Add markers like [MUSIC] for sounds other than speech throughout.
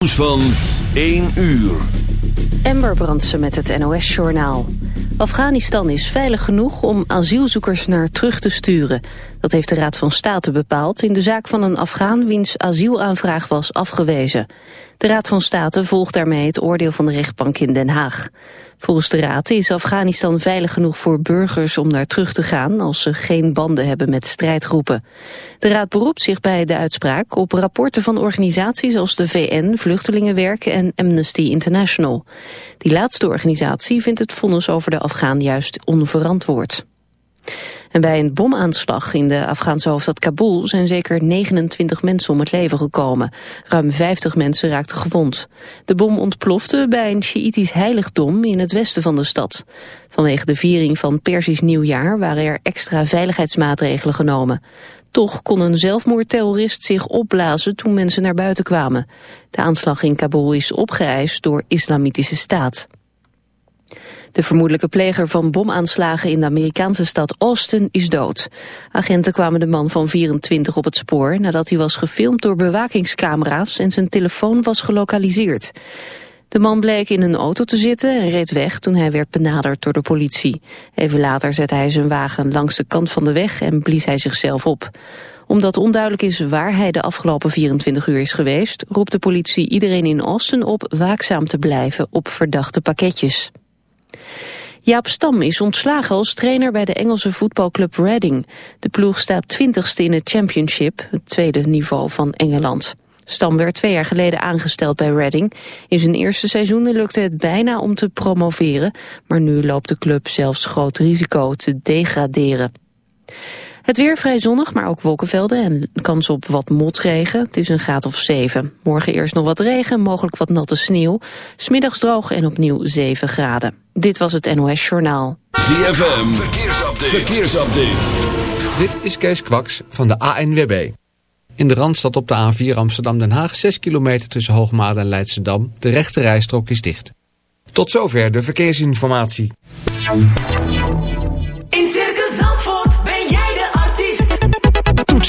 Nieuws van 1 uur. Ember Brandsen met het NOS-journaal. Afghanistan is veilig genoeg om asielzoekers naar terug te sturen. Dat heeft de Raad van State bepaald in de zaak van een Afghaan wiens asielaanvraag was afgewezen. De Raad van State volgt daarmee het oordeel van de rechtbank in Den Haag. Volgens de Raad is Afghanistan veilig genoeg voor burgers om daar terug te gaan als ze geen banden hebben met strijdgroepen. De Raad beroept zich bij de uitspraak op rapporten van organisaties als de VN, Vluchtelingenwerk en Amnesty International. Die laatste organisatie vindt het vonnis over de Afghaan juist onverantwoord. En bij een bomaanslag in de Afghaanse hoofdstad Kabul zijn zeker 29 mensen om het leven gekomen. Ruim 50 mensen raakten gewond. De bom ontplofte bij een Sjiïtisch heiligdom in het westen van de stad. Vanwege de viering van Persisch nieuwjaar waren er extra veiligheidsmaatregelen genomen. Toch kon een zelfmoordterrorist zich opblazen toen mensen naar buiten kwamen. De aanslag in Kabul is opgeëist door Islamitische Staat. De vermoedelijke pleger van bomaanslagen in de Amerikaanse stad Austin is dood. Agenten kwamen de man van 24 op het spoor nadat hij was gefilmd door bewakingscamera's en zijn telefoon was gelokaliseerd. De man bleek in een auto te zitten en reed weg toen hij werd benaderd door de politie. Even later zette hij zijn wagen langs de kant van de weg en blies hij zichzelf op omdat onduidelijk is waar hij de afgelopen 24 uur is geweest... roept de politie iedereen in Austin op waakzaam te blijven op verdachte pakketjes. Jaap Stam is ontslagen als trainer bij de Engelse voetbalclub Reading. De ploeg staat twintigste in het championship, het tweede niveau van Engeland. Stam werd twee jaar geleden aangesteld bij Reading. In zijn eerste seizoen lukte het bijna om te promoveren, maar nu loopt de club zelfs groot risico te degraderen. Het weer vrij zonnig, maar ook wolkenvelden en kans op wat motregen. Het is een graad of 7. Morgen eerst nog wat regen, mogelijk wat natte sneeuw. Smiddags droog en opnieuw 7 graden. Dit was het NOS Journaal. ZFM, verkeersupdate. verkeersupdate. Dit is Kees Kwaks van de ANWB. In de Randstad op de A4 Amsterdam-Den Haag 6 kilometer tussen Hoogmaat en Leidschendam. De rechte rijstrook is dicht. Tot zover de verkeersinformatie.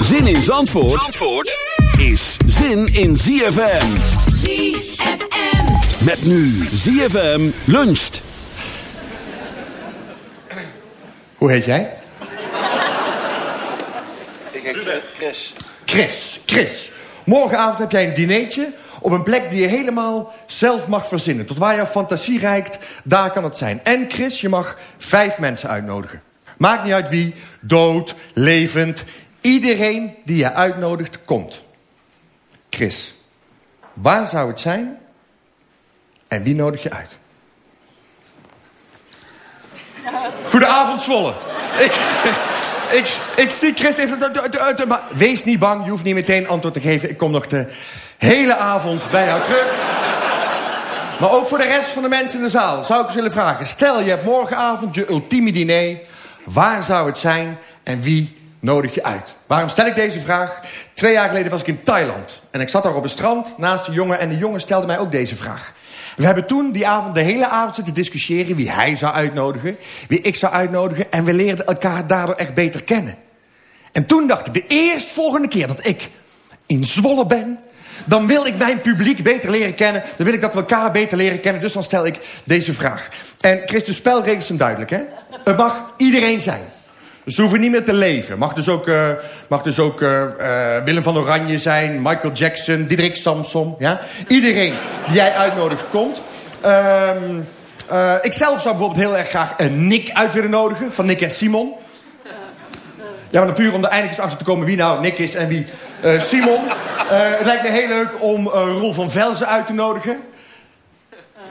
Zin in Zandvoort, Zandvoort is zin in ZFM. ZFM. Met nu ZFM luncht. Hoe heet jij? Ik heet Chris. Chris. Chris. Morgenavond heb jij een dinertje op een plek die je helemaal zelf mag verzinnen. Tot waar jouw fantasie reikt, daar kan het zijn. En Chris, je mag vijf mensen uitnodigen. Maakt niet uit wie, dood, levend. Iedereen die je uitnodigt, komt. Chris, waar zou het zijn en wie nodig je uit? Goedenavond, Zwolle. Ik, [LAUGHS] ik, ik zie Chris even... Maar wees niet bang, je hoeft niet meteen antwoord te geven. Ik kom nog de hele avond bij jou terug. Maar ook voor de rest van de mensen in de zaal zou ik eens willen vragen. Stel, je hebt morgenavond je ultieme diner. Waar zou het zijn en wie nodig je uit? Waarom stel ik deze vraag? Twee jaar geleden was ik in Thailand. En ik zat daar op een strand naast een jongen en de jongen stelde mij ook deze vraag. We hebben toen die avond, de hele avond zitten discussiëren... wie hij zou uitnodigen, wie ik zou uitnodigen... en we leerden elkaar daardoor echt beter kennen. En toen dacht ik, de eerstvolgende keer dat ik in Zwolle ben... dan wil ik mijn publiek beter leren kennen. Dan wil ik dat we elkaar beter leren kennen. Dus dan stel ik deze vraag. En Chris, de spelregels zijn duidelijk, hè? Het mag iedereen zijn. Dus ze hoeven niet meer te leven. Mag dus ook, mag dus ook uh, uh, Willem van Oranje zijn, Michael Jackson, Diederik Samson. Ja? Iedereen die jij uitnodigt komt. Um, ik zelf zou bijvoorbeeld heel erg graag een Nick uit willen nodigen. Van Nick en Simon. Ja, maar puur om er eindelijk eens achter te komen wie nou Nick is en wie Simon. het lijkt me heel leuk om Roel van Velzen uit te nodigen.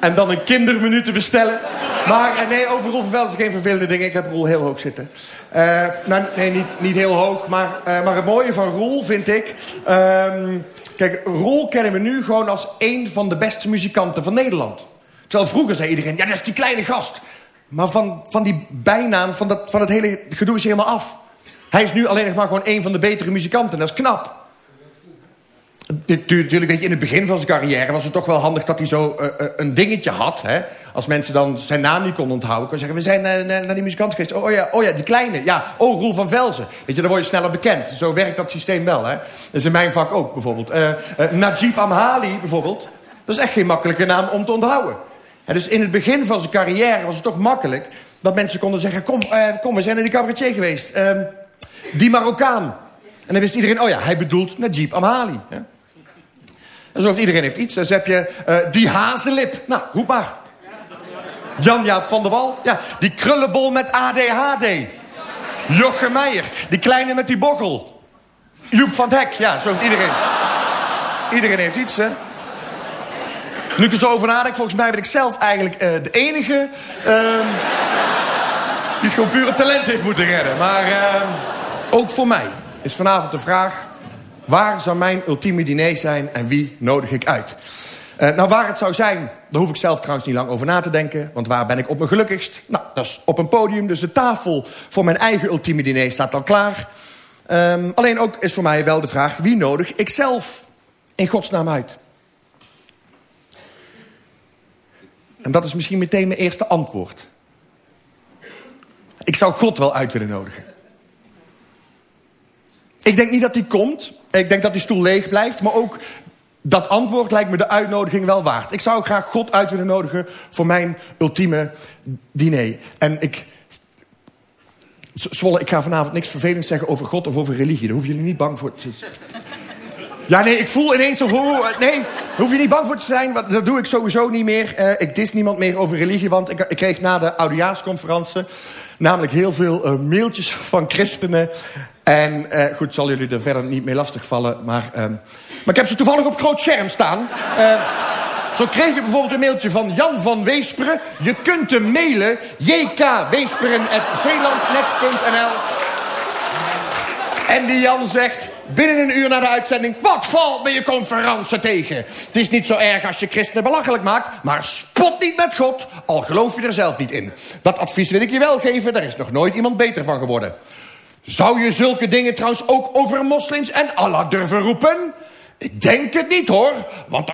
En dan een kindermenu te bestellen. Maar eh, nee, over van is geen vervelende dingen. Ik heb Roel heel hoog zitten. Uh, nou, nee, niet, niet heel hoog. Maar, uh, maar het mooie van Roel vind ik... Um, kijk, Roel kennen we nu gewoon als een van de beste muzikanten van Nederland. Terwijl vroeger zei iedereen... Ja, dat is die kleine gast. Maar van, van die bijnaam, van, dat, van het hele gedoe is helemaal af. Hij is nu alleen nog maar gewoon een van de betere muzikanten. Dat is knap. Natuurlijk, weet je, in het begin van zijn carrière was het toch wel handig dat hij zo uh, uh, een dingetje had. Hè? Als mensen dan zijn naam niet konden onthouden. Kon zeggen, we zijn uh, naar die muzikant geweest. Oh, oh, ja, oh ja, die kleine. Ja, oh, Roel van Velzen. Weet je, dan word je sneller bekend. Zo werkt dat systeem wel. Hè? Dat is in mijn vak ook, bijvoorbeeld. Najib Amhali, bijvoorbeeld. Dat is echt geen makkelijke naam om te onthouden. En dus in het begin van zijn carrière was het toch makkelijk... dat mensen konden zeggen, kom, kom we zijn naar die cabaretier geweest. Ehm, die Marokkaan. En dan wist iedereen, oh ja, hij bedoelt Najib Amhali. Hè? Alsof iedereen heeft iets. Dus heb je uh, die hazenlip. Nou, roep maar. Jan-Jaap van der Wal. Ja, die krullenbol met ADHD. Jochem Meijer. Die kleine met die bochel. Joep van het Hek. Ja, zo heeft iedereen. Iedereen heeft iets, hè. Nu ik er zo over nadenk, volgens mij ben ik zelf eigenlijk uh, de enige... Uh, die het gewoon pure talent heeft moeten redden. Maar uh, ook voor mij is vanavond de vraag... Waar zou mijn ultieme diner zijn en wie nodig ik uit? Uh, nou, waar het zou zijn, daar hoef ik zelf trouwens niet lang over na te denken. Want waar ben ik op mijn gelukkigst? Nou, dat is op een podium. Dus de tafel voor mijn eigen ultieme diner staat al klaar. Um, alleen ook is voor mij wel de vraag... wie nodig ik zelf in godsnaam uit? En dat is misschien meteen mijn eerste antwoord. Ik zou God wel uit willen nodigen. Ik denk niet dat die komt. Ik denk dat die stoel leeg blijft. Maar ook dat antwoord lijkt me de uitnodiging wel waard. Ik zou graag God uit willen nodigen voor mijn ultieme diner. En ik... Zwolle, ik ga vanavond niks vervelends zeggen over God of over religie. Daar hoeven jullie niet bang voor te Ja, nee, ik voel ineens zo... Nee, daar hoef je niet bang voor te zijn. Want dat doe ik sowieso niet meer. Uh, ik dis niemand meer over religie. Want ik, kreeg na de oudejaarsconferentie... namelijk heel veel uh, mailtjes van christenen... En uh, goed, zal jullie er verder niet mee lastigvallen. Maar, uh, maar ik heb ze toevallig op groot scherm staan. Uh, zo kreeg je bijvoorbeeld een mailtje van Jan van Weesperen. Je kunt hem mailen. jkweesperen.zeelandnet.nl En die Jan zegt... Binnen een uur na de uitzending... Wat valt me je conferentie tegen? Het is niet zo erg als je christenen belachelijk maakt... maar spot niet met God, al geloof je er zelf niet in. Dat advies wil ik je wel geven. Daar is nog nooit iemand beter van geworden. Zou je zulke dingen trouwens ook over moslims en Allah durven roepen? Ik denk het niet hoor, want...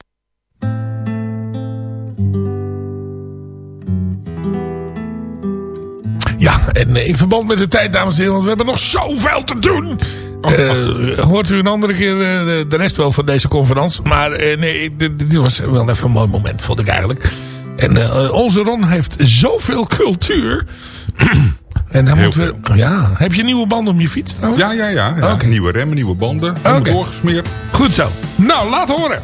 Ja, en in verband met de tijd, dames en heren, want we hebben nog zoveel te doen. Uh, hoort u een andere keer uh, de rest wel van deze conferentie. Maar uh, nee, dit, dit, was wel even een mooi moment, vond ik eigenlijk. En onze Ron heeft zoveel cultuur... [CLEARS THROAT] En dan moeten we, ja, heb je nieuwe banden om je fiets trouwens? Ja, ja, ja. ja. Nieuwe remmen, nieuwe banden. Okay. doorgesmeerd. Goed zo. Nou, laat horen.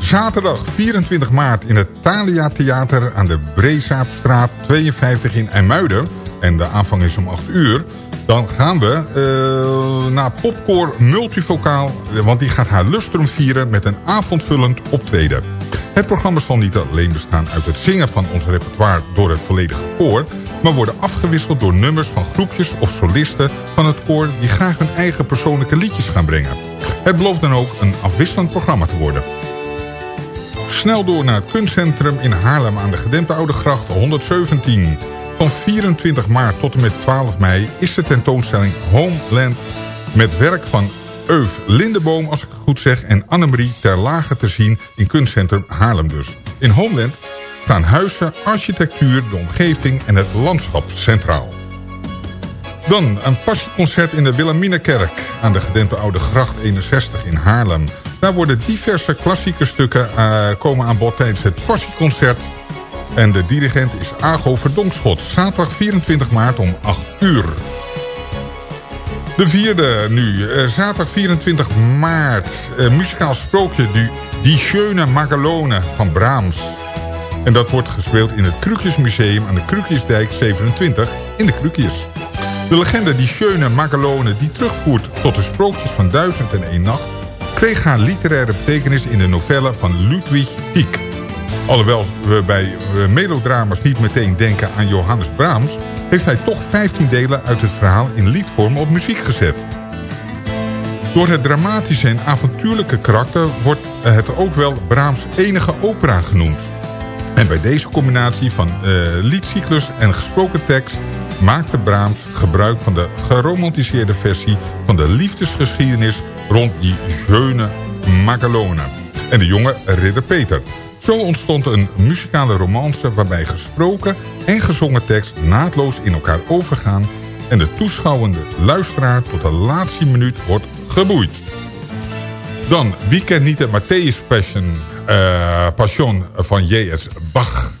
Zaterdag 24 maart in het Thalia Theater aan de Breesaapstraat 52 in IJmuiden. En de aanvang is om 8 uur. Dan gaan we uh, naar Popcore Multivocaal. Want die gaat haar lustrum vieren met een avondvullend optreden. Het programma zal niet alleen bestaan uit het zingen van ons repertoire door het volledige koor... maar worden afgewisseld door nummers van groepjes of solisten van het koor... die graag hun eigen persoonlijke liedjes gaan brengen. Het belooft dan ook een afwisselend programma te worden. Snel door naar het kunstcentrum in Haarlem aan de gedempte Oude Gracht 117... Van 24 maart tot en met 12 mei is de tentoonstelling Homeland... met werk van Euf Lindeboom, als ik het goed zeg... en Annemarie ter Lage te zien in kunstcentrum Haarlem dus. In Homeland staan huizen, architectuur, de omgeving en het landschap centraal. Dan een passieconcert in de Wilhelminakerk aan de gedempte Oude Gracht 61 in Haarlem. Daar worden diverse klassieke stukken uh, komen aan bod tijdens het passieconcert. En de dirigent is Ago Verdonkschot. Zaterdag 24 maart om 8 uur. De vierde nu, uh, zaterdag 24 maart. Uh, muzikaal sprookje Die Schöne Magalone van Brahms. En dat wordt gespeeld in het Krukjesmuseum aan de Krukjesdijk 27 in de Krukjes. De legende Die Schöne Magalone die terugvoert tot de sprookjes van Duizend en één Nacht... kreeg haar literaire betekenis in de novelle van Ludwig Tieck. Alhoewel we bij melodrama's niet meteen denken aan Johannes Brahms... heeft hij toch 15 delen uit het verhaal in liedvorm op muziek gezet. Door het dramatische en avontuurlijke karakter wordt het ook wel Brahms enige opera genoemd. En bij deze combinatie van uh, liedcyclus en gesproken tekst maakte Brahms gebruik van de geromantiseerde versie van de liefdesgeschiedenis rond die Jeune Magalone en de jonge ridder Peter. Zo ontstond een muzikale romance waarbij gesproken en gezongen tekst naadloos in elkaar overgaan en de toeschouwende luisteraar tot de laatste minuut wordt geboeid. Dan, wie kent niet de Matthäus Passion, uh, Passion van J.S. Bach?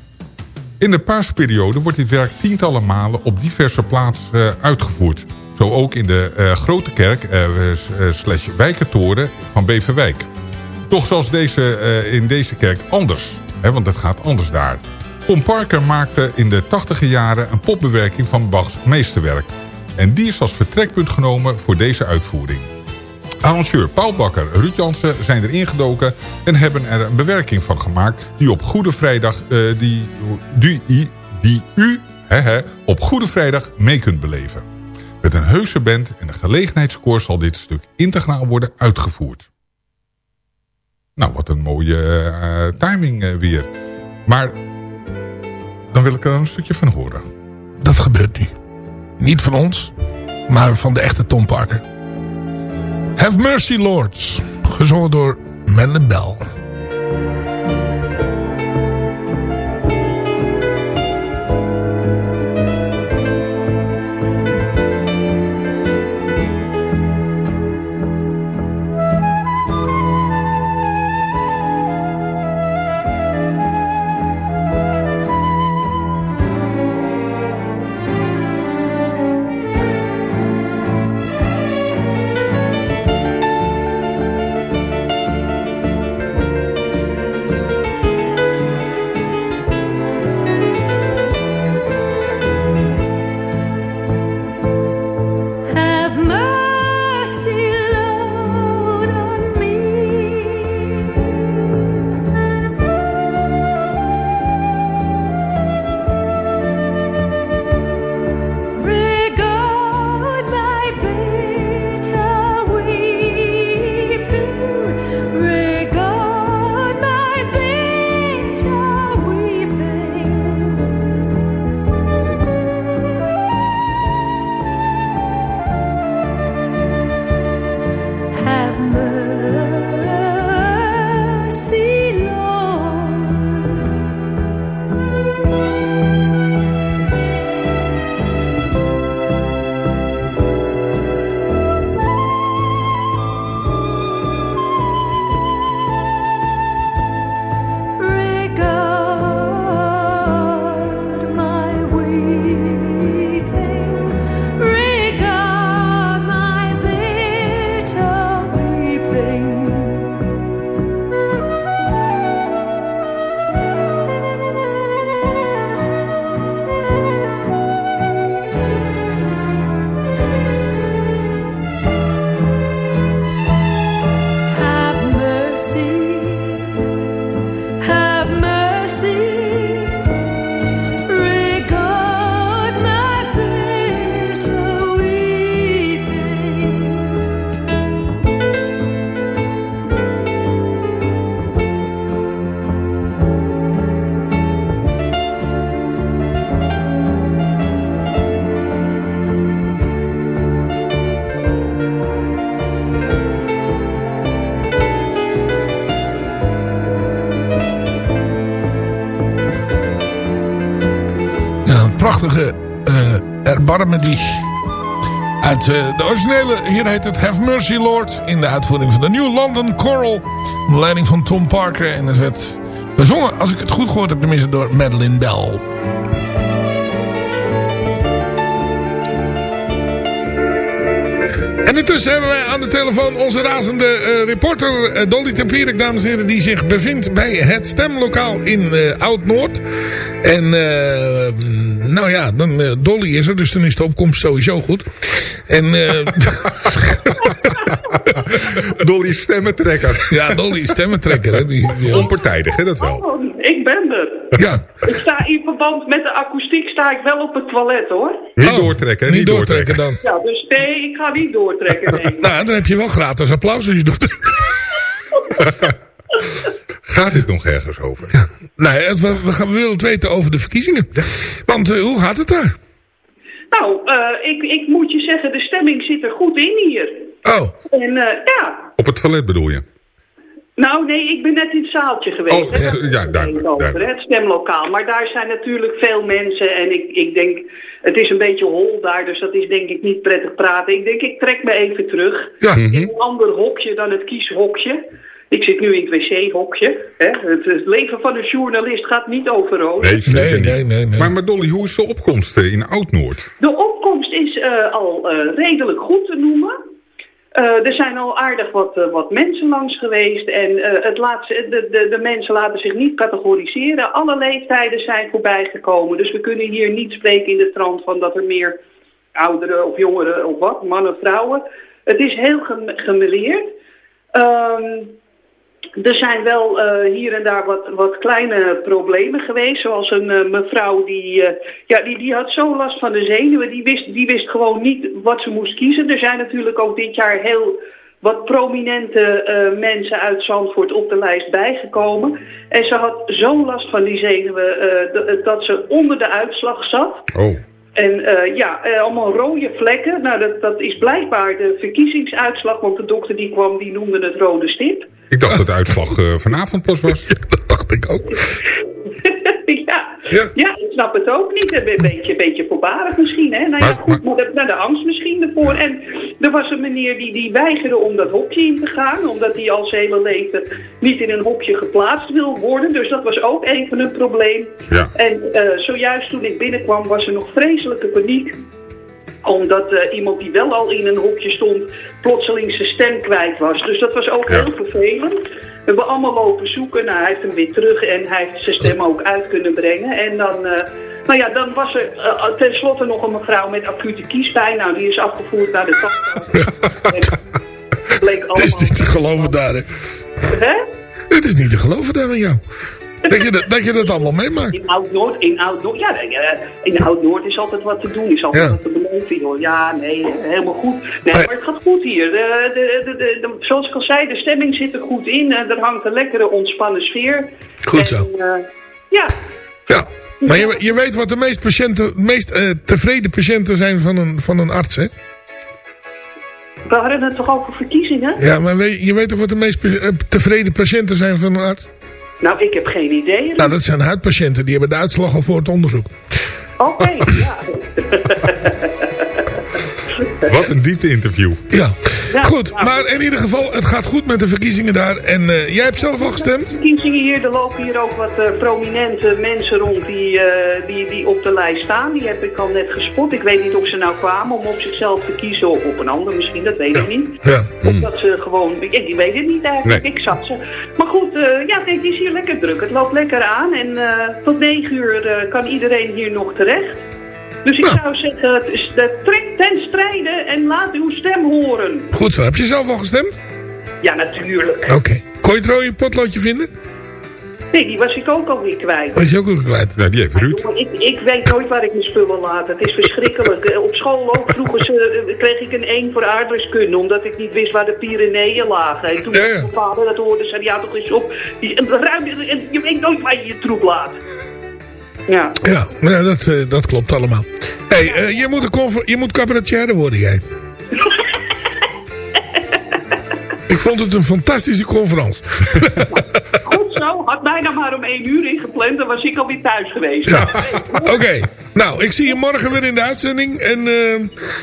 In de paasperiode wordt dit werk tientallen malen op diverse plaatsen uh, uitgevoerd. Zo ook in de uh, Grote Kerk uh, slash Wijkentoren van Beverwijk. Toch zoals deze, in deze kerk anders, hè, want het gaat anders daar. Tom Parker maakte in de tachtige jaren een popbewerking van Bachs meesterwerk. En die is als vertrekpunt genomen voor deze uitvoering. Arrangeur Paul Bakker Ruud Jansen zijn er ingedoken... en hebben er een bewerking van gemaakt... die op Goede Vrijdag, uh, die, die, die u he, he, op Goede Vrijdag mee kunt beleven. Met een heuse band en een gelegenheidskoor zal dit stuk integraal worden uitgevoerd. Nou, wat een mooie uh, timing uh, weer. Maar dan wil ik er een stukje van horen. Dat gebeurt nu. Niet van ons, maar van de echte Tom Parker. Have Mercy Lords, gezongen door Mendon Bell. Prachtige eh Erbarme dich. Uit eh, de originele, hier heet het Have Mercy Lord. In de uitvoering van de New London Choral. Onder leiding van Tom Parker. En het werd gezongen, als ik het goed gehoord heb, tenminste door Madeline Bell. En intussen hebben wij aan de telefoon onze razende eh, reporter Dolly Tempierik, dames en heren, die zich bevindt bij het stemlokaal in eh, Oud-Noord. En nou ja, dan, eh, Dolly is er, dus dan is de opkomst sowieso goed. En eh, [LAUGHS] Dolly stemmentrekker. ja, Dolly is stemmentrekker. Hè? Die, die- Onpartijdig, hè, dat wel. Oh, ik ben er. ja, Ik sta in verband met de akoestiek sta ik wel op het toilet hoor. Niet Oh, doortrekken, hè, niet doortrekken dan. Ja, dus nee, ik ga niet doortrekken. Nee. [LAUGHS] Nou, dan heb je wel gratis applaus als je doet. [LAUGHS] Gaat dit nog ergens over? Nee, het- we, we, gaan, we willen het weten over de verkiezingen. Want eh, hoe gaat het daar? Nou, eh, ik, ik moet je zeggen, de stemming zit er goed in hier. Oh, En eh, ja, Op het toilet bedoel je? nou nee, ik ben net in het zaaltje geweest. Oh, ja, Daar ja, is het duidelijk, over, duidelijk. hè, Het stemlokaal. Maar daar zijn natuurlijk veel mensen en ik, ik denk, het is een beetje hol daar, dus dat is denk ik niet prettig praten. Ik denk, ik trek me even terug. ja. Mhm. In een ander hokje dan het kieshokje. Ik zit nu in het wc-hokje. hè. Het, het leven van een journalist gaat niet over rood. Nee, Nee, nee, nee, nee. Maar, maar Dolly, hoe is de opkomst eh, in Oud-Noord? De opkomst is eh, al eh, redelijk goed te noemen. Eh, er zijn al aardig wat, wat mensen langs geweest en eh, het laat, ze- de, de, de mensen laten zich niet categoriseren. Alle leeftijden zijn voorbij gekomen, dus we kunnen hier niet spreken in de trant van dat er meer ouderen of jongeren of wat, mannen, vrouwen. Het is heel gem- gemêleerd. Er zijn wel eh, hier en daar wat, wat kleine problemen geweest. Zoals een eh, mevrouw die, eh, ja, die, die had zo last van de zenuwen. Die wist, die wist gewoon niet wat ze moest kiezen. Er zijn natuurlijk ook dit jaar heel wat prominente mensen uit Zandvoort op de lijst bijgekomen. En ze had zo last van die zenuwen dat ze onder de uitslag zat. Oh, En ja, allemaal rode vlekken. Nou, dat, dat is blijkbaar de verkiezingsuitslag, want de dokter die kwam, die noemde het rode stip. Ik dacht dat de uitslag eh, vanavond pas was. [LAUGHS] Dat dacht ik ook. [LAUGHS] ja. Ja. Ja. ik snap het ook niet. Een be- beetje, een beetje voorbarig misschien. Hè? Nou ja, goed, maar de, nou, de angst misschien ervoor. En er was een meneer die, die weigerde om dat hokje in te gaan. Omdat hij al zijn hele leven niet in een hokje geplaatst wil worden. Dus dat was ook even een probleem. Ja. En eh, zojuist toen ik binnenkwam was er nog vreselijke paniek omdat eh, iemand die wel al in een hokje stond, plotseling zijn stem kwijt was. Dus dat was ook Ja. heel vervelend. We hebben allemaal lopen zoeken. Nou, hij heeft hem weer terug en hij heeft zijn stem ook uit kunnen brengen. En dan, eh, nou ja, dan was er eh, tenslotte nog een mevrouw met acute kiespijn. Nou, die is afgevoerd naar de tandarts. [LAUGHS] Het is niet te geloven daar. Hè? Het is niet te geloven daar met jou. Dat je dat, dat, je dat allemaal meemaakt. In Oud-Noord, in Oud-Noord, ja, eh, in Oud-Noord is altijd wat te doen, is altijd Ja. wat te beleven, joh. Ja, nee, helemaal goed. Nee, maar het gaat goed hier. De, de, de, de- zoals ik al zei, de stemming zit er goed in. Eh, er hangt een lekkere ontspannen sfeer. Goed zo. En, eh, ja, Ja. Maar je, je weet wat de meest, patiënten, meest eh, tevreden patiënten zijn van een, van een arts, hè? we hadden het toch over verkiezingen? Ja, maar weet, je weet toch wat de meest eh, tevreden patiënten zijn van een arts? Nou, ik heb geen idee. Nou, dat zijn huidpatiënten. Die hebben de uitslag al voor het onderzoek. Oké, ja. [LAUGHS] Wat een diepte interview. Ja. Ja, Goed, nou, maar in ieder geval, het gaat goed met de verkiezingen daar. En eh, jij hebt zelf al gestemd? verkiezingen hier, er lopen hier ook wat eh, prominente mensen rond die, eh, die, die op de lijst staan. Die heb ik al net gespot. Ik weet niet of ze nou kwamen om op zichzelf te kiezen of op een ander misschien, dat weet ik niet. Ja. Of dat ze gewoon, ik, ik weet het niet eigenlijk, Nee. ik zat ze. Maar goed, eh, ja, het is hier lekker druk. Het loopt lekker aan en eh, tot negen uur eh, kan iedereen hier nog terecht. Dus ik Nou. zou zeggen, het is de trek ten strijde en laat uw stem horen. Goed zo. Heb je zelf al gestemd? Ja, natuurlijk. Oké. Kon je het rode potloodje vinden? Nee, die was ik ook alweer kwijt. Was je ook al kwijt? Ja, die heeft Ruud. Jongen, Ik, ik weet nooit waar ik mijn spullen laat. Het is verschrikkelijk. [LAUGHS] Op school ook vroeger ze, eh, kreeg ik een 1 voor aardrijkskunde, omdat ik niet wist waar de Pyreneeën lagen. En toen Ja, ja. mijn vader dat hoorde, zei hij, ja toch eens op. Die, ruim, je weet nooit waar je je troep laat. Ja. Ja, nou, dat, eh, dat klopt allemaal. hey, eh, je, moet een je moet cabaretier worden, jij. [LAUGHS] Ik vond het een fantastische conferentie. [LAUGHS] Goed zo, had mij dan maar om één uur ingepland, dan was ik alweer thuis geweest. Ja. [LAUGHS] Oké, nou, ik zie je morgen weer in de uitzending. En eh,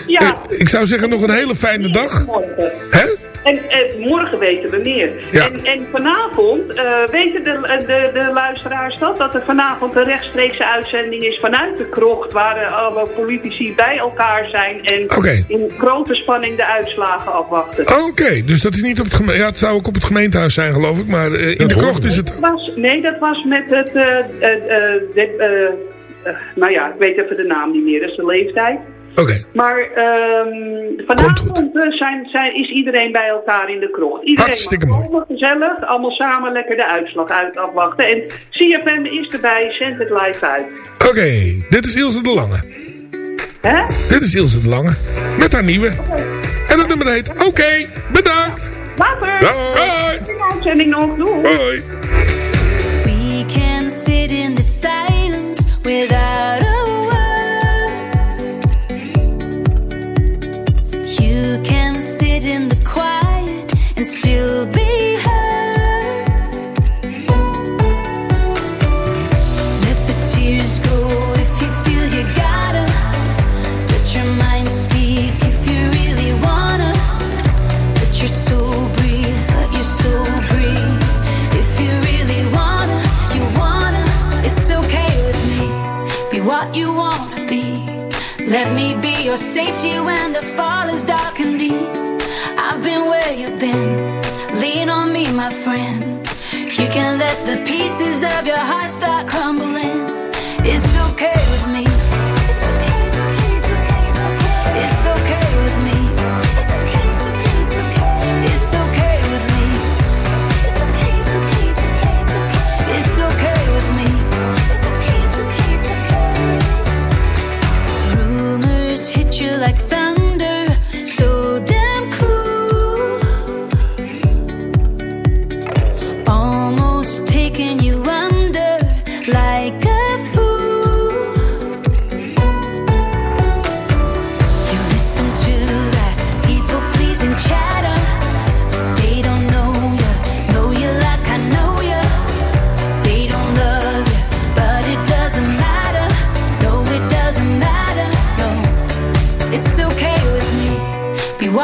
Ja. eh, ik zou zeggen nog een hele fijne dag. Morgen. Hè? En, en morgen weten we meer. Ja. En, en vanavond eh, weten de, de, de luisteraars dat, dat er vanavond een rechtstreekse uitzending is vanuit de krocht, waar eh, alle politici bij elkaar zijn en in grote spanning de uitslagen afwachten. Oké, dus dat is niet op het gemeentehuis. Ja, het zou ook op het gemeentehuis zijn, geloof ik. Maar eh, in de krocht is het... Dat was, nee, dat was met het, eh, eh, eh, de- eh, eh, nou ja, ik weet even de naam niet meer, dat is de leeftijd. Oké. Maar ehm, vanavond eh, zijn, zijn, is iedereen bij elkaar in de krocht. Iedereen Hartstikke mag komen, gezellig, allemaal samen lekker de uitslag uit afwachten. En CFM is erbij, zendt het live uit. Oké, dit is Ilse de Lange. Hè? Dit is Ilse de Lange. Met haar nieuwe. En het nummer heet Oké, bedankt. Later! Hoi. Goeie uitzending nog, doei! We can sit in the silence without still be heard. Let the tears go if you feel you gotta. Let your mind speak if you really wanna. Let your soul breathe, let your soul breathe. If you really wanna, you wanna, it's okay with me. Be what you wanna be. Let me be your safety when the fall my friend. You can let the pieces of your heart start crumbling.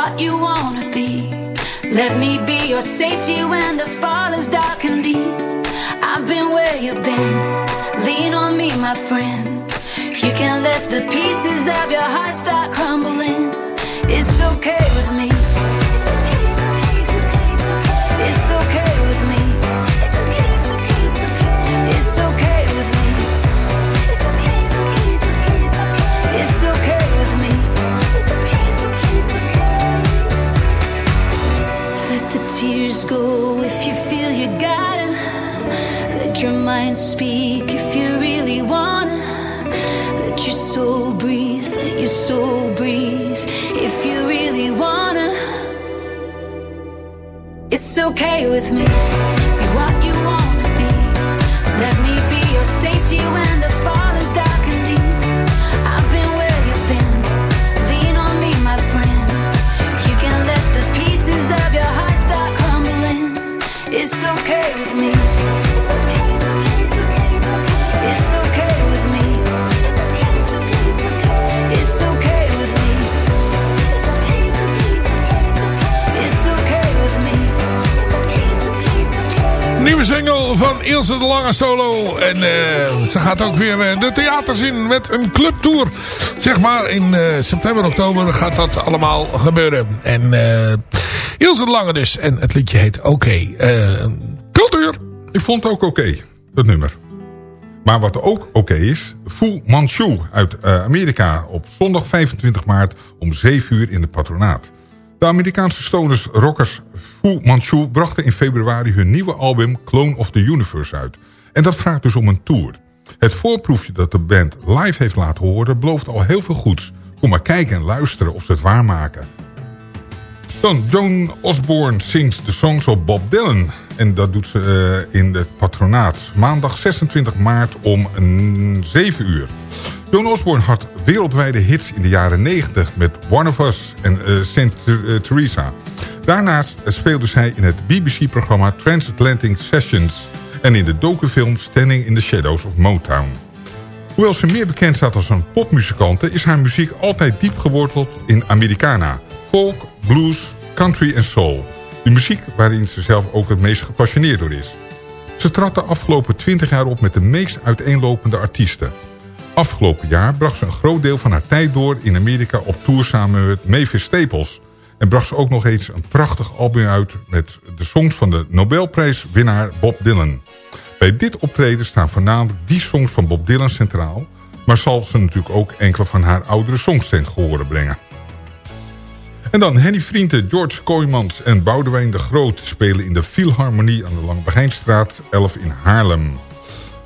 What you wanna be. Let me be your safety when the fall is dark and deep. I've been where you've been. Lean on me, my friend. You can let the pieces of your heart start crumbling. It's okay with me. Okay with me. Single van Ilse de Lange Solo. En eh, ze gaat ook weer eh, de theaters in met een clubtour. Zeg maar in eh, september, oktober gaat dat allemaal gebeuren. En Ilse de Lange dus. En het liedje heet Oké. Eh, cultuur. Ik vond het ook oké, dat nummer. Maar wat ook oké is, Fu Manchu uit Amerika op zondag 25 maart om 7 uur in de patronaat. De Amerikaanse stoners rockers Fu Manchu brachten in februari hun nieuwe album Clone of the Universe uit. En dat vraagt dus om een tour. Het voorproefje dat de band live heeft laten horen belooft al heel veel goeds. Kom maar kijken en luisteren of ze het waarmaken. Dan Joan Osborne zingt de songs op Bob Dylan. En dat doet ze eh, in het patronaat. Maandag 26 maart om mm, 7 uur. Joan Osborne had wereldwijde hits in de jaren 90 met One of Us en eh, Saint eh, Teresa. Daarnaast speelde zij in het BBC-programma Transatlantic Sessions... en in de docufilm Standing in the Shadows of Motown. Hoewel ze meer bekend staat als een popmuzikante... is haar muziek altijd diep geworteld in Americana. Folk, blues, country en soul. De muziek waarin ze zelf ook het meest gepassioneerd door is. Ze trad de afgelopen 20 jaar op met de meest uiteenlopende artiesten. Afgelopen jaar bracht ze een groot deel van haar tijd door in Amerika op tour samen met Mavis Staples. En bracht ze ook nog eens een prachtig album uit met de songs van de Nobelprijswinnaar Bob Dylan. Bij dit optreden staan voornamelijk die songs van Bob Dylan centraal... maar zal ze natuurlijk ook enkele van haar oudere songs ten gehore brengen. En dan Henny Vrienden, George Kooijmans en Boudewijn de Groot... spelen in de Philharmonie aan de Langbegijnstraat 11 in Haarlem.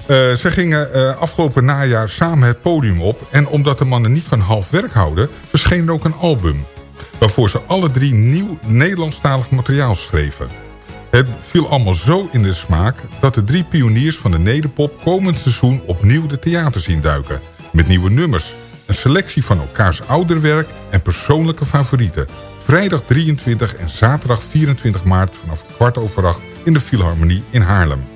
Uh, ze gingen uh, afgelopen najaar samen het podium op... en omdat de mannen niet van half werk houden... verscheen er ook een album... waarvoor ze alle drie nieuw Nederlandstalig materiaal schreven. Het viel allemaal zo in de smaak... dat de drie pioniers van de nederpop komend seizoen opnieuw de theaters induiken... met nieuwe nummers, een selectie van elkaars ouderwerk en persoonlijke favorieten. Vrijdag 23 en zaterdag 24 maart vanaf kwart over acht in de Philharmonie in Haarlem.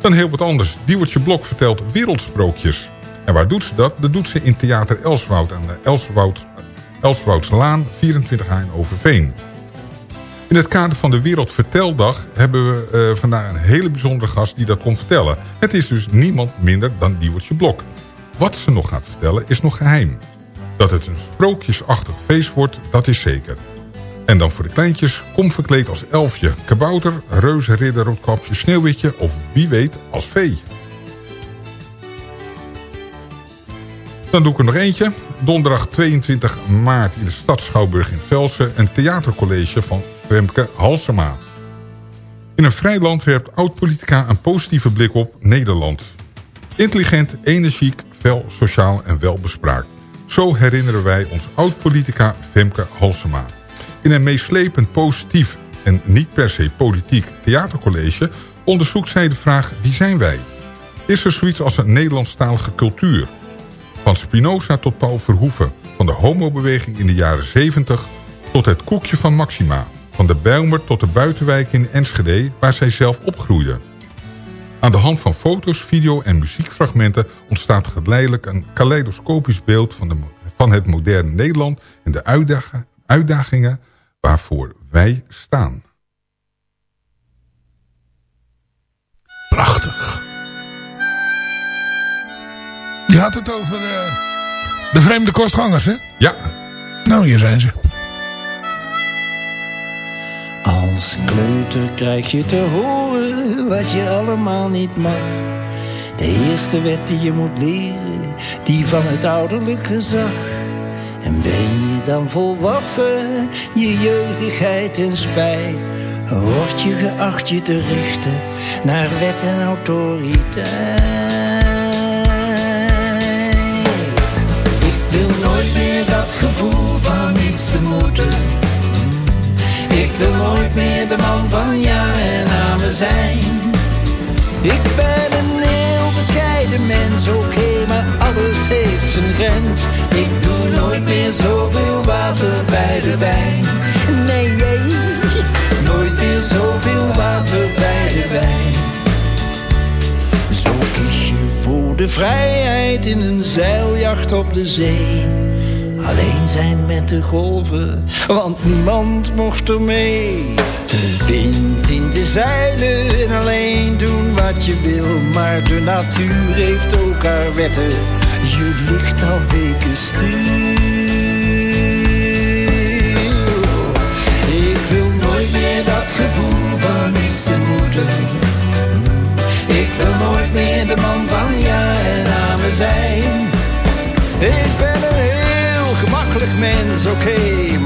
Dan heel wat anders. Diewertje Blok vertelt wereldsprookjes. En waar doet ze dat? Dat doet ze in Theater Elswoud aan de Elswoud, Elswoudslaan 24 a in Overveen. In het kader van de Wereldverteldag hebben we uh, vandaag een hele bijzondere gast die dat komt vertellen. Het is dus niemand minder dan Diewertje Blok. Wat ze nog gaat vertellen is nog geheim. Dat het een sprookjesachtig feest wordt, dat is zeker. En dan voor de kleintjes, kom verkleed als elfje, kabouter, reuze, ridder, roodkapje, sneeuwwitje of wie weet als vee. Dan doe ik er nog eentje. Donderdag 22 maart in de stad Schouwburg in Velsen... een theatercollege van Remke Halsema. In een vrij land werpt oud-politica een positieve blik op Nederland. Intelligent, energiek, fel, sociaal en welbespraakt. Zo herinneren wij ons oud-politica Femke Halsema. In een meeslepend positief en niet per se politiek theatercollege... onderzoekt zij de vraag wie zijn wij? Is er zoiets als een Nederlandstalige cultuur? Van Spinoza tot Paul Verhoeven, van de homobeweging in de jaren 70... tot het koekje van Maxima, van de Bijlmer tot de buitenwijk in Enschede... waar zij zelf opgroeide... Aan de hand van foto's, video en muziekfragmenten ontstaat geleidelijk een kaleidoscopisch beeld van, van het moderne Nederland en de uitdagingen waarvoor wij staan. Prachtig. Je had het over uh, de vreemde kostgangers, hè? Ja. Nou, hier zijn ze. Als kleuter krijg je te horen wat je allemaal niet mag. De eerste wet die je moet leren, die van het ouderlijk gezag. En ben je dan volwassen, je jeugdigheid en spijt, word je geacht je te richten naar wet en autoriteit. Ik wil nooit meer dat gevoel van niets te moeten ik wil nooit meer de man van ja en amen zijn. Ik ben een bescheiden mens, oké, maar alles heeft zijn grens. Ik doe nooit meer zoveel water bij de wijn. Nee, nee, nooit meer zoveel water bij de wijn. Zo kies je voor de vrijheid in een zeiljacht op de zee. Alleen zijn met de golven, want niemand mocht er mee. De wind in de zeilen en alleen doen wat je wil. Maar de natuur heeft ook haar wetten, je ligt al weken stil. Ik wil nooit meer dat gevoel van niets te moeten. Ik wil nooit meer de man van ja en amen zijn. Ik ben een heel gemakkelijk mens, oké,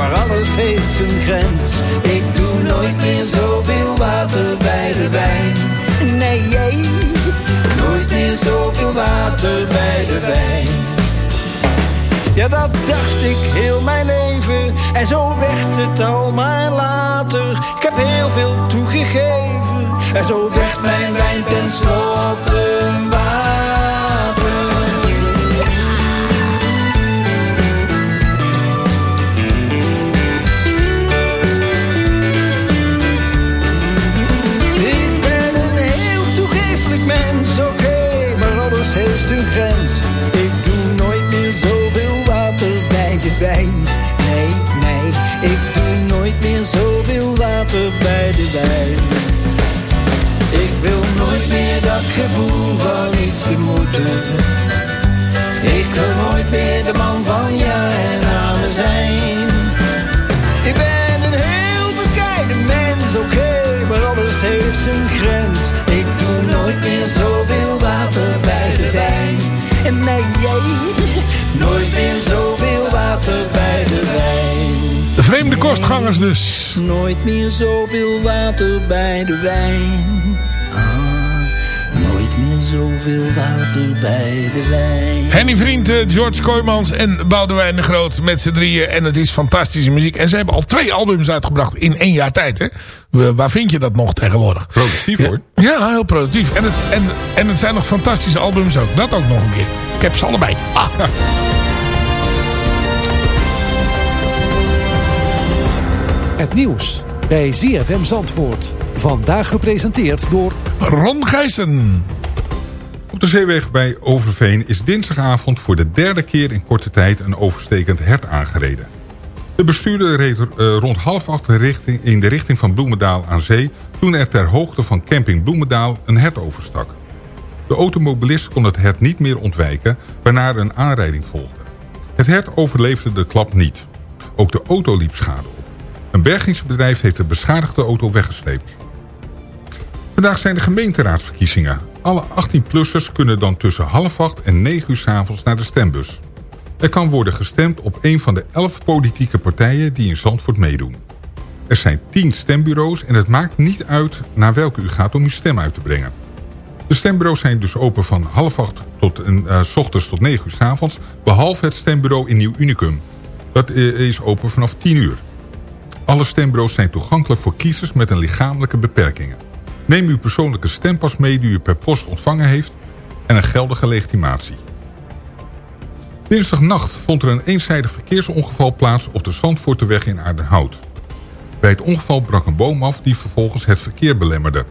maar alles heeft zijn grens. Ik doe nooit meer zoveel water bij de wijn. Nee, jij. Nooit meer zoveel water bij de wijn. Ja, dat dacht ik heel mijn leven. En zo werd het al maar later. Ik heb heel veel toegegeven. En zo werd mijn wijn tenslotte vreemde kostgangers dus. Nooit meer zoveel water bij de wijn. Ah, nooit meer zoveel water bij de wijn. Henny Vriend, eh, George Kooijmans en Boudewijn de Groot met z'n drieën. En het is fantastische muziek. En ze hebben al twee albums uitgebracht in één jaar tijd. Hè? Waar vind je dat nog tegenwoordig? Productief hoor. Ja, heel productief. En het, en, en het zijn nog fantastische albums ook. Dat ook nog een keer. Ik heb ze allebei. Ah. Het nieuws bij ZFM Zandvoort. Vandaag gepresenteerd door Ron Gijssen. Op de zeeweg bij Overveen is dinsdagavond voor de derde keer in korte tijd een overstekend hert aangereden. De bestuurder reed eh, rond half acht in de richting van Bloemendaal aan zee... toen er ter hoogte van camping Bloemendaal een hert overstak. De automobilist kon het hert niet meer ontwijken, waarna een aanrijding volgde. Het hert overleefde de klap niet. Ook de auto liep schade. Een bergingsbedrijf heeft de beschadigde auto weggesleept. Vandaag zijn de gemeenteraadsverkiezingen. Alle 18-plussers kunnen dan tussen half acht en 9 uur 's avonds naar de stembus. Er kan worden gestemd op een van de 11 politieke partijen die in Zandvoort meedoen. Er zijn 10 stembureaus en het maakt niet uit naar welke u gaat om uw stem uit te brengen. De stembureaus zijn dus open van half acht tot, uh, s ochtends tot 9 uur 's avonds, behalve het stembureau in Nieuw Unicum. Dat uh, is open vanaf 10 uur. Alle stembureaus zijn toegankelijk voor kiezers met een lichamelijke beperkingen. Neem uw persoonlijke stempas mee die u per post ontvangen heeft en een geldige legitimatie. Dinsdagnacht vond er een eenzijdig verkeersongeval plaats op de Zandvoorteweg in Aardenhout. Bij het ongeval brak een boom af die vervolgens het verkeer belemmerde.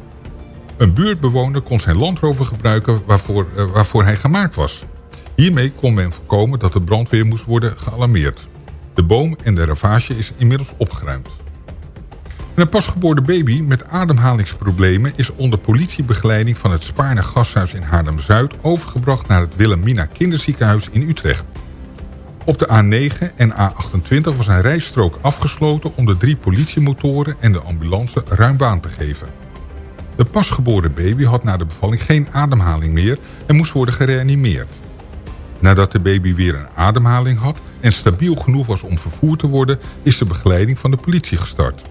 Een buurtbewoner kon zijn landrover gebruiken waarvoor, uh, waarvoor hij gemaakt was. Hiermee kon men voorkomen dat de brandweer moest worden gealarmeerd. De boom en de ravage is inmiddels opgeruimd. En een pasgeboren baby met ademhalingsproblemen is onder politiebegeleiding van het Spaarne Gashuis in Haarlem-Zuid overgebracht naar het Wilhelmina Kinderziekenhuis in Utrecht. Op de A9 en A28 was een rijstrook afgesloten om de drie politiemotoren en de ambulance ruim baan te geven. De pasgeboren baby had na de bevalling geen ademhaling meer en moest worden gereanimeerd. Nadat de baby weer een ademhaling had en stabiel genoeg was om vervoerd te worden, is de begeleiding van de politie gestart.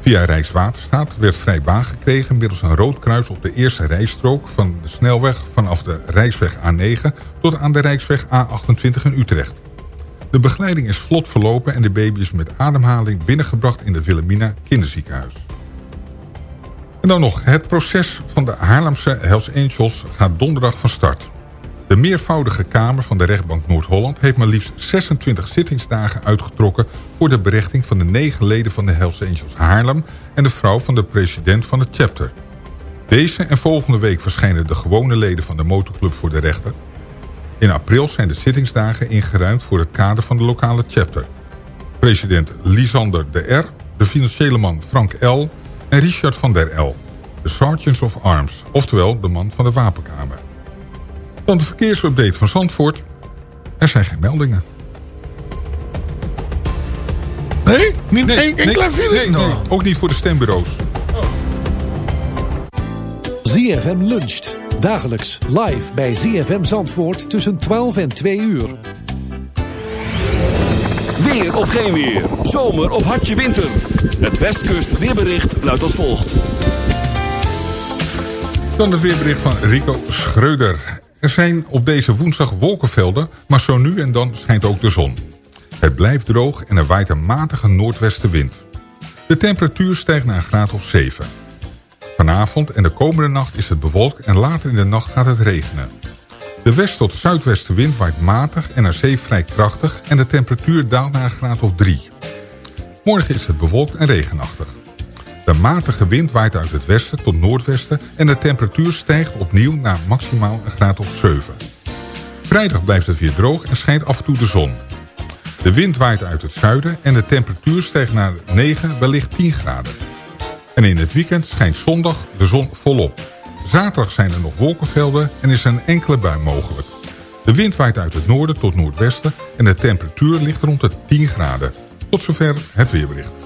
Via Rijkswaterstaat werd vrij baan gekregen middels een rood kruis op de eerste rijstrook van de snelweg vanaf de Rijksweg A9 tot aan de Rijksweg A28 in Utrecht. De begeleiding is vlot verlopen en de baby is met ademhaling binnengebracht in het Wilhelmina kinderziekenhuis. En dan nog, het proces van de Haarlemse Hells Angels gaat donderdag van start. De meervoudige Kamer van de rechtbank Noord-Holland heeft maar liefst 26 zittingsdagen uitgetrokken voor de berechting van de negen leden van de Hells Angels Haarlem en de vrouw van de president van het chapter. Deze en volgende week verschijnen de gewone leden van de motorclub voor de rechter. In april zijn de zittingsdagen ingeruimd voor het kader van de lokale chapter. President Lisander de R, de financiële man Frank L en Richard van der L, de Sergeants of Arms, oftewel de man van de wapenkamer. Dan de verkeersupdate van Zandvoort. Er zijn geen meldingen. Nee? Niet nee, één, één nee, klein? Nee, nee, ook niet voor de stembureaus. ZFM luncht. Dagelijks live bij ZFM Zandvoort tussen 12 en 2 uur. Weer of geen weer. Zomer of hartje winter. Het Westkust weerbericht luidt als volgt. Dan het weerbericht van Rico Schreuder. Er zijn op deze woensdag wolkenvelden, maar zo nu en dan schijnt ook de zon. Het blijft droog en er waait een matige noordwestenwind. De temperatuur stijgt naar een graad of 7. Vanavond en de komende nacht is het bewolkt en later in de nacht gaat het regenen. De west- tot zuidwestenwind waait matig en naar zee vrij krachtig... en de temperatuur daalt naar een graad of 3. Morgen is het bewolkt en regenachtig. De matige wind waait uit het westen tot noordwesten... en de temperatuur stijgt opnieuw naar maximaal een graad of 7. Vrijdag blijft het weer droog en schijnt af en toe de zon. De wind waait uit het zuiden en de temperatuur stijgt naar 9, wellicht 10 graden. En in het weekend schijnt zondag de zon volop. Zaterdag zijn er nog wolkenvelden en is een enkele bui mogelijk. De wind waait uit het noorden tot noordwesten en de temperatuur ligt rond de 10 graden. Tot zover het weerbericht.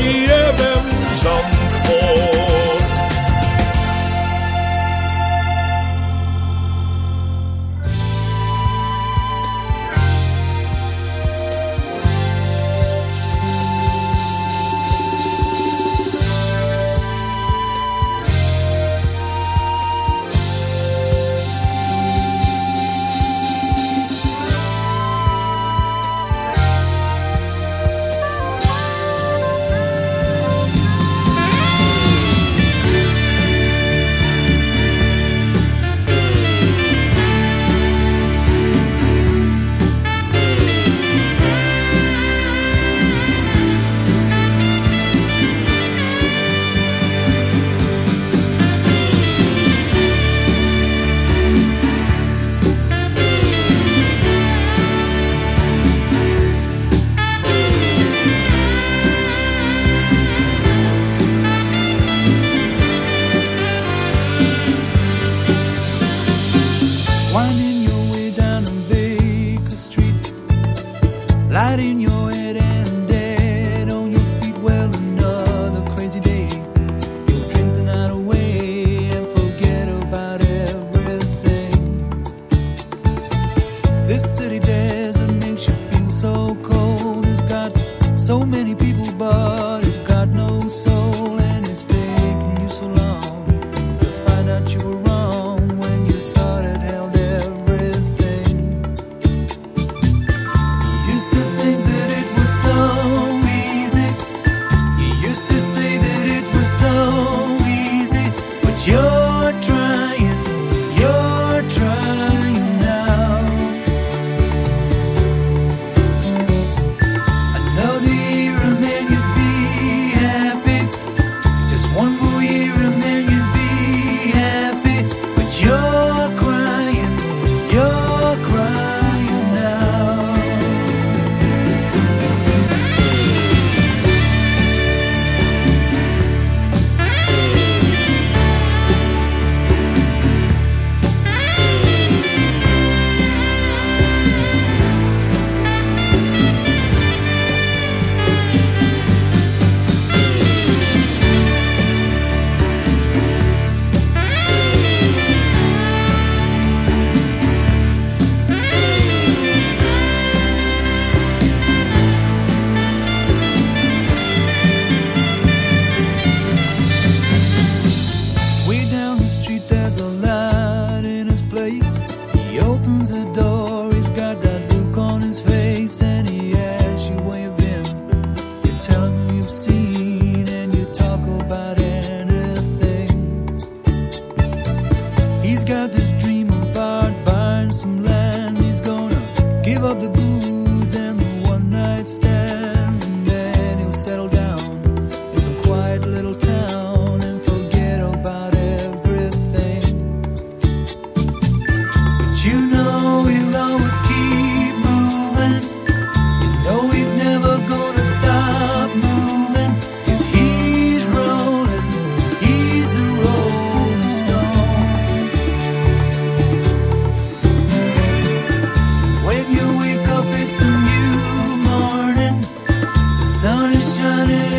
ZFM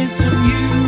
made some you.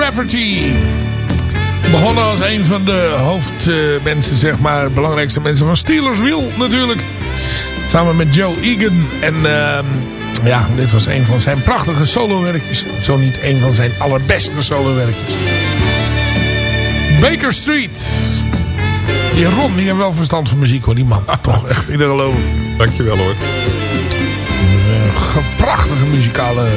Rafferty. Begonnen als een van de hoofdmensen, zeg maar, belangrijkste mensen van Steelers Wheel natuurlijk. Samen met Joe Egan. En ehm, ja, dit was een van zijn prachtige solowerkjes. Zo niet een van zijn allerbeste solowerkjes. Baker Street. Die Ron, die heeft wel verstand van muziek hoor, die man. [LAUGHS] Toch echt iedere geloof. Dankjewel hoor. Een eh, prachtige muzikale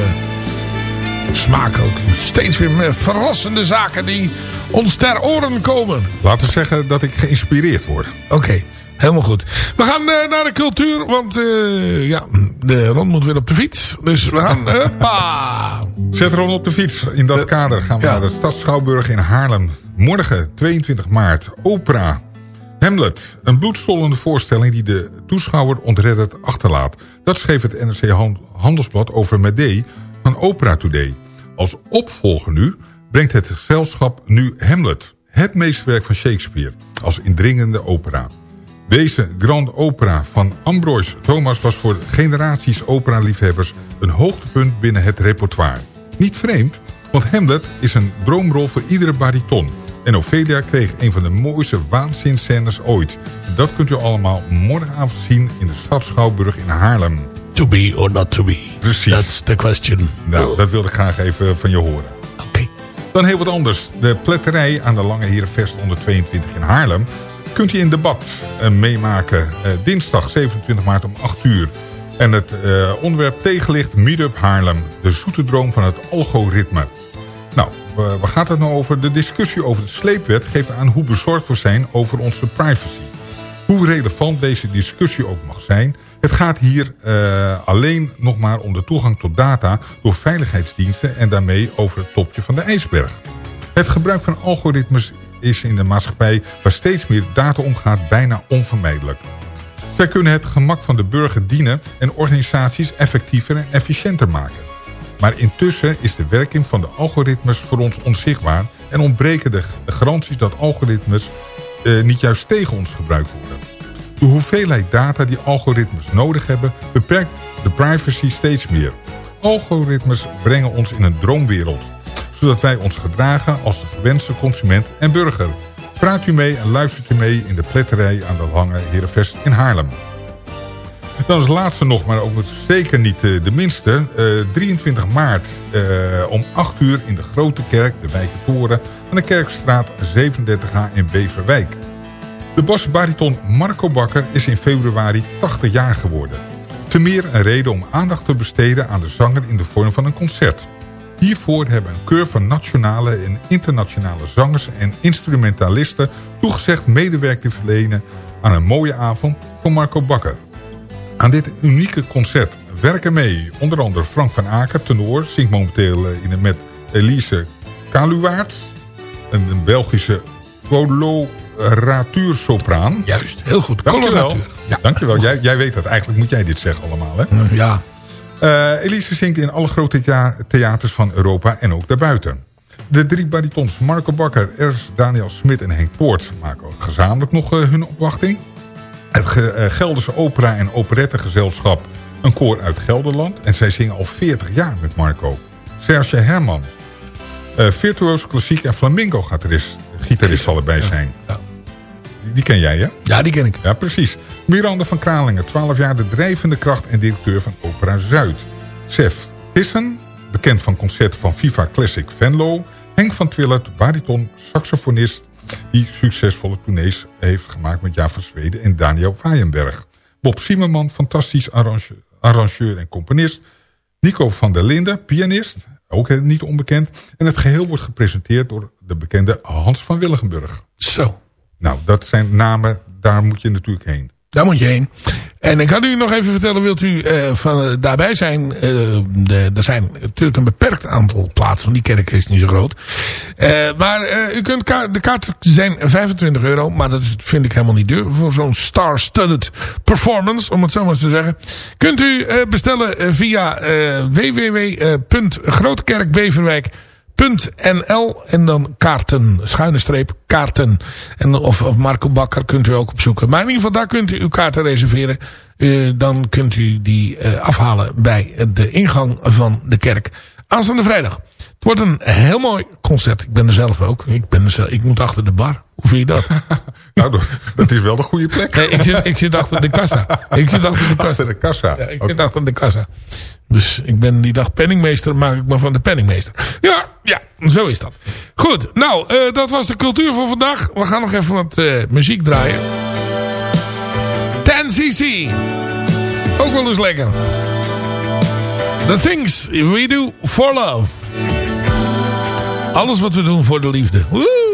smaak ook. Steeds weer verrassende zaken die ons ter oren komen. Laten we zeggen dat ik geïnspireerd word. Oké, helemaal goed. We gaan eh, naar de cultuur, want eh, ja, de Ron moet weer op de fiets. Dus we gaan... [LAUGHS] Hoppa! Zet Ron op de fiets. In dat kader gaan we naar de Stadsschouwburg in Haarlem. Morgen, 22 maart, opera... Hamlet, een bloedstollende voorstelling die de toeschouwer ontredderd achterlaat. Dat schreef het NRC Handelsblad over Medee van Opera Today. Als opvolger nu brengt het gezelschap nu Hamlet, het meesterwerk van Shakespeare, als indringende opera. Deze Grand Opera van Ambroise Thomas was voor generaties operaliefhebbers een hoogtepunt binnen het repertoire. Niet vreemd, want Hamlet is een droomrol voor iedere bariton. En Ophelia kreeg een van de mooiste waanzinscènes ooit. Dat kunt u allemaal morgenavond zien in de Stad Schouwburg in Haarlem. To be or not to be. Precies. That's the question. Nou, dat wilde ik graag even van je horen. Oké. Dan heel wat anders. De pletterij aan de Lange Herenvest 122 in Haarlem... kunt u in debat eh, meemaken eh, dinsdag 27 maart om 8 uur. En het eh, onderwerp tegenlicht Meetup Haarlem. De zoete droom van het algoritme. Nou, wa- waar gaat het nou over? De discussie over de sleepwet geeft aan hoe bezorgd we zijn over onze privacy. Hoe relevant deze discussie ook mag zijn... het gaat hier eh, alleen nog maar om de toegang tot data... door veiligheidsdiensten en daarmee over het topje van de ijsberg. Het gebruik van algoritmes is in de maatschappij... waar steeds meer data omgaat bijna onvermijdelijk. Zij kunnen het gemak van de burger dienen... en organisaties effectiever en efficiënter maken. Maar intussen is de werking van de algoritmes voor ons onzichtbaar... en ontbreken de garanties dat algoritmes eh, niet juist tegen ons gebruikt worden. De hoeveelheid data die algoritmes nodig hebben... beperkt de privacy steeds meer. Algoritmes brengen ons in een droomwereld... zodat wij ons gedragen als de gewenste consument en burger. Praat u mee en luistert u mee in de pletterij aan de Lange Herenvest in Haarlem. Dan als laatste nog, maar ook zeker niet eh, de minste. eh, 23 maart eh, om 8 uur in de Grote Kerk, de Wijkentoren... aan de Kerkstraat 37a in Beverwijk. De basbariton Marco Bakker is in februari 80 jaar geworden. Te meer een reden om aandacht te besteden aan de zanger in de vorm van een concert. Hiervoor hebben een keur van nationale en internationale zangers en instrumentalisten... toegezegd medewerking te verlenen aan een mooie avond voor Marco Bakker. Aan dit unieke concert werken mee onder andere Frank van Aken, tenor... zingt momenteel eh, in het met Elise Kaluwaert... een, Belgische coloratuursopraan. Juist, heel goed. Dankjewel. Ja. Dankjewel. Jij, jij weet dat. Eigenlijk moet jij dit zeggen allemaal, hè? Ja. Eh, Elise zingt in alle grote thea- theaters van Europa en ook daarbuiten. De drie baritons Marco Bakker, Ernst Daniel Smit en Henk Poort... maken ook gezamenlijk nog eh, hun opwachting. Het Ge- eh, Gelderse opera- en operettegezelschap... een koor uit Gelderland. En zij zingen al 40 jaar met Marco. Serge Herman. virtuoos klassiek en flamenco gitarist, zal erbij zijn. Die, die ken jij, hè? Ja, die ken ik. Ja, precies. Miranda van Kralingen, 12 jaar de drijvende kracht en directeur van Opera Zuid. Sef Tissen, bekend van concerten van Viva Classic Venlo. Henk van Twillert, bariton, saxofonist... die succesvolle tournees heeft gemaakt met Java Zweden en Daniel Waaienberg. Bob Siemerman, fantastisch arrange- arrangeur en componist. Nico van der Linden, pianist, ook niet onbekend. En het geheel wordt gepresenteerd door de bekende Hans van Willigenburg. Zo. Nou, dat zijn namen, daar moet je natuurlijk heen. Daar moet je heen. En ik kan u nog even vertellen, wilt u eh, van, eh, daarbij zijn... eh, de, er zijn natuurlijk een beperkt aantal plaatsen, want die kerk is niet zo groot. Maar u kunt ka de kaarten zijn 25 euro, maar dat is, vind ik helemaal niet duur. Voor zo'n star-studded performance, om het zo maar eens te zeggen. Kunt u bestellen via eh www.grotekerkbeverwijk.nl en dan kaarten, schuine streep, kaarten. En of, of Marco Bakker kunt u ook opzoeken. Maar in ieder geval, daar kunt u uw kaarten reserveren. Eh, dan kunt u die eh, afhalen bij de ingang van de kerk. Aanstaande vrijdag. Het wordt een heel mooi concert. Ik ben er zelf ook. Ik, ben er zelf, ik moet achter de bar. Hoe vind je dat? [LAUGHS] Nou, dat- is wel de goede plek. Nee, ik, zit, ik zit achter de kassa. Ik zit achter de kassa. Achter de kassa. Ja, ik zit achter de kassa. Dus ik ben die dag penningmeester, maak ik me van de penningmeester. Ja, ja, zo is dat. Goed, nou, eh, dat was de cultuur voor vandaag. We gaan nog even wat eh, muziek draaien. 10cc. Ook wel eens lekker. The things we do for love. Alles wat we doen voor de liefde. Woe!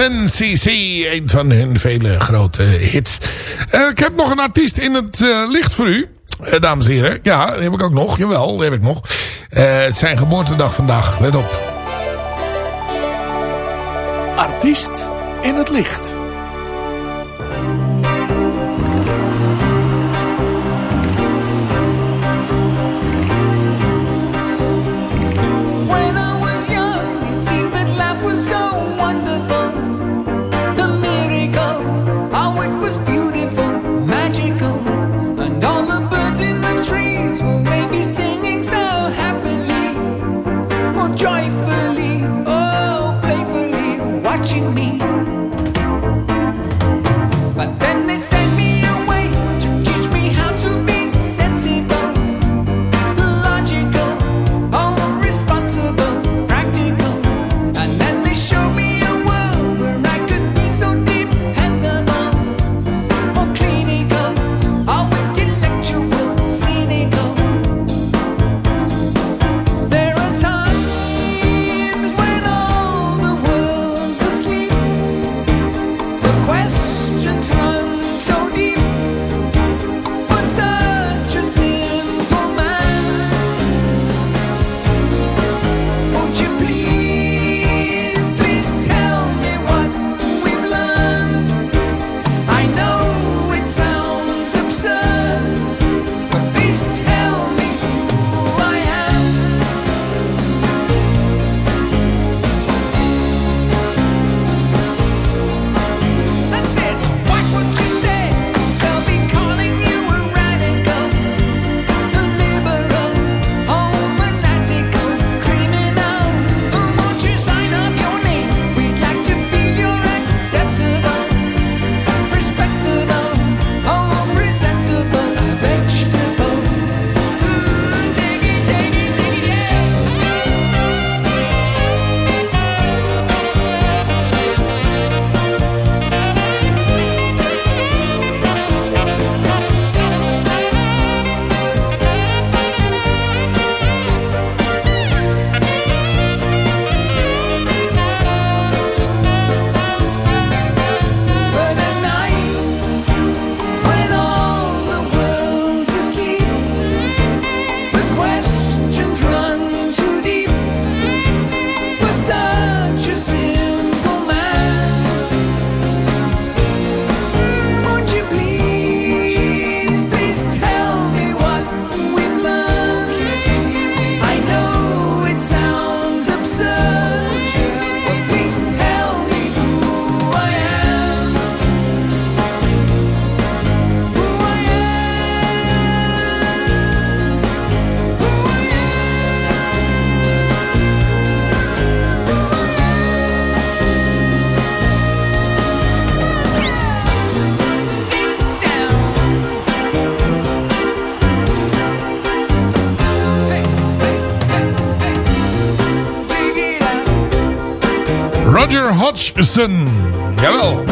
10cc, een van hun vele grote hits. Eh, ik heb nog een artiest in het eh, licht voor u, eh, dames en heren. Ja, die heb ik ook nog, jawel, die heb ik nog. Het zijn geboortedag vandaag, let op. Artiest in het licht. Hodgson. Jawel.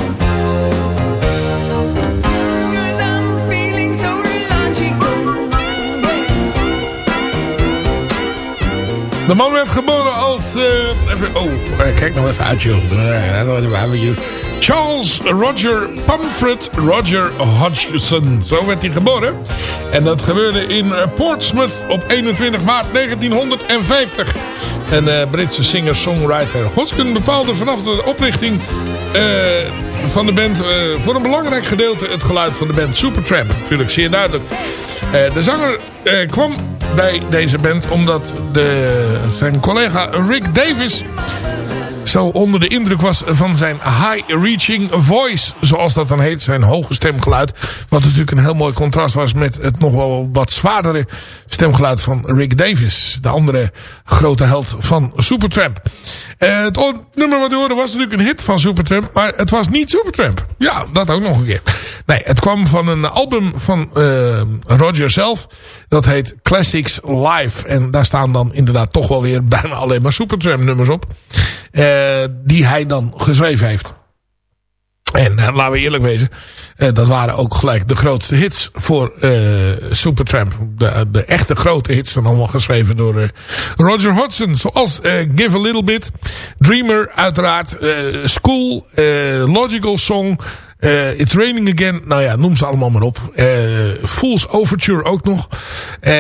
De man werd geboren als... eh, even, oh, eh, kijk nou even uit, joh. Charles Roger Pumfret Roger Hodgson. Zo werd hij geboren. En dat gebeurde in eh, Portsmouth op 21 maart 1950. Een eh, Britse singer-songwriter. Hodgson bepaalde vanaf de oprichting eh, van de band... eh, voor een belangrijk gedeelte het geluid van de band Supertramp. Natuurlijk zeer duidelijk. De zanger kwam bij deze band omdat de, zijn collega Rick Davis zo onder de indruk was van zijn high-reaching voice. Zoals dat dan heet. Zijn hoge stemgeluid. Wat natuurlijk een heel mooi contrast was met het nog wel wat zwaardere stemgeluid van Rick Davis. De andere grote held van Supertramp. Eh, het nummer wat u hoorde was natuurlijk een hit van Supertramp. Maar het was niet Supertramp. Ja, dat ook nog een keer. Nee, het kwam van een album van eh, Roger zelf. Dat heet Classics Live. En daar staan dan inderdaad toch wel weer [LAUGHS] bijna alleen maar Supertramp nummers op. Eh, die hij dan geschreven heeft. En eh, laten we eerlijk wezen. eh, dat waren ook gelijk de grootste hits voor Supertramp. De, de echte grote hits zijn allemaal geschreven door Roger Hodgson. Zoals Give a Little Bit. Dreamer uiteraard. School. Logical Song. Eh, It's Raining Again. Nou ja, noem ze allemaal maar op. Eh, Fool's Overture ook nog. Eh,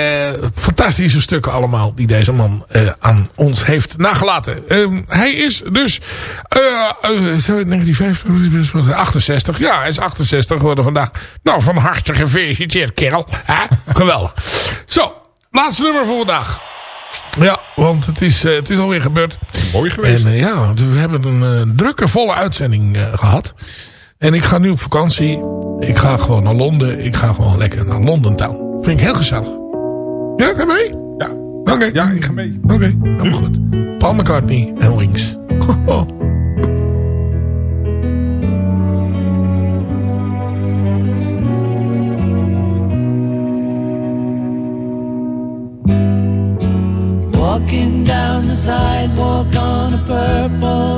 fantastische stukken allemaal die deze man eh, aan ons heeft nagelaten. Ehm, hij is dus eh, eh, zo, 1950, 68. Ja, hij is 68 geworden vandaag. Nou, van harte gefeliciteerd, kerel. Geweldig. [LAUGHS] Zo, laatste nummer voor vandaag. Ja, want het is, het is alweer gebeurd. Mooi geweest. En ja, we hebben een drukke, volle uitzending eh, gehad. En ik ga nu op vakantie. Ik ga gewoon naar Londen. Ik ga gewoon lekker naar London Town. Vind ik heel gezellig. Ja, ga je mee? Ja. Oké. Ja, ik ga mee. Oké, helemaal goed. Paul McCartney en Wings. Walking down the sidewalk on a purple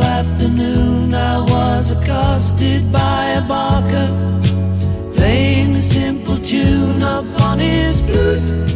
good.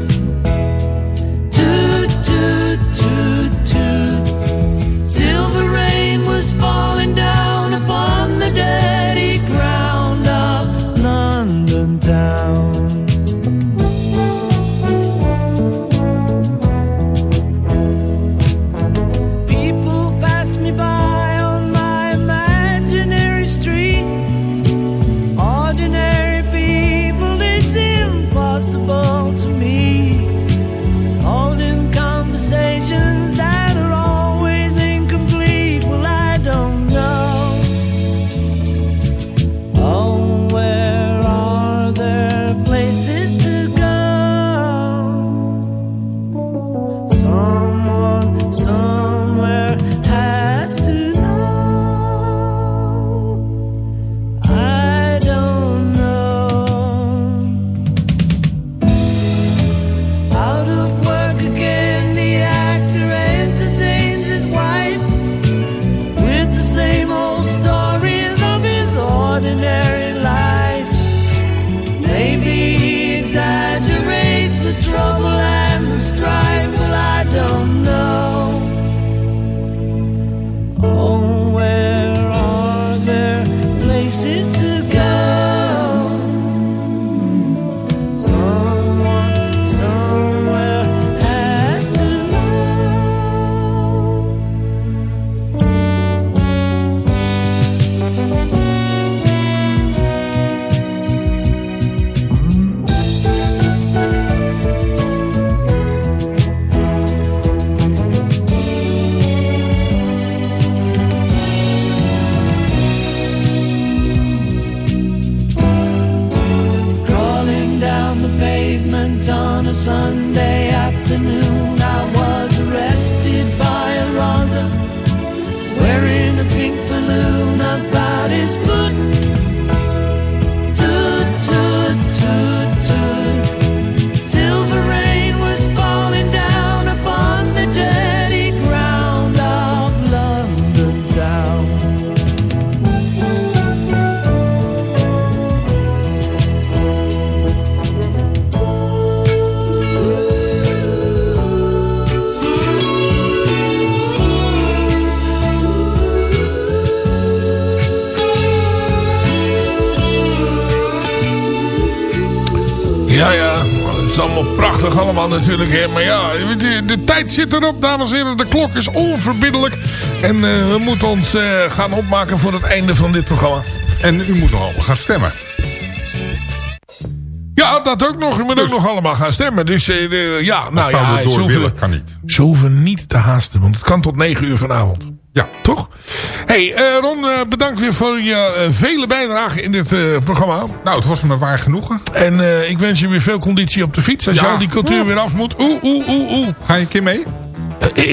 Is allemaal prachtig allemaal natuurlijk. Hè. Maar ja, de, de tijd zit erop, dames en heren. De klok is onverbiddelijk. En eh, we moeten ons eh, gaan opmaken voor het einde van dit programma. En u moet nog allemaal gaan stemmen. Ja, dat ook nog. U moet ook nog allemaal gaan stemmen. Dus eh, ja, nou ja, hoeven, kan niet. hoeven niet te haasten. Want het kan tot 9 uur vanavond. Ja. Toch? hey, eh, Ron, eh, bedankt weer voor je eh, vele bijdragen in dit eh, programma. Nou, het was me waar genoegen. En eh, ik wens je weer veel conditie op de fiets. Als Ja. je al die cultuur weer af moet. Oeh, oeh, oeh, oeh. Ga je een keer mee?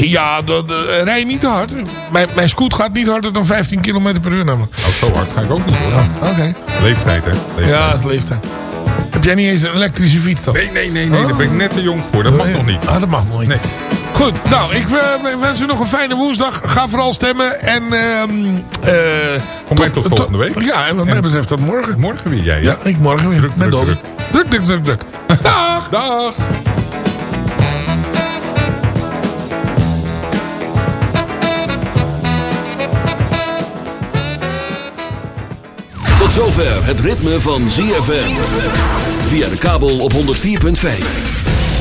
Ja, dat, eh, rij niet te hard. Mijn, mijn scoot gaat niet harder dan 15 km per uur namelijk. Nou, zo hard ga ik ook niet hoor. Oké. Leeftijd, hè? Leeftijd. Ja, het leeftijd. Heb jij niet eens een elektrische fiets dan? Nee, nee, nee, nee. Daar ben ik net te jong voor. Dat mag nog niet. Ah, dat mag nog niet. Nee. Goed, nou, ik eh, wens u nog een fijne woensdag. Ga vooral stemmen. En, ehm eh Van mij tot volgende week. Ja, en wat mij betreft tot morgen. Morgen weer jij, Ja, ik morgen weer. Druk, met druk. Druk, druk, druk, druk. [LAUGHS] Dag! Dag! Tot zover het ritme van ZFM. Via de kabel op 104.5.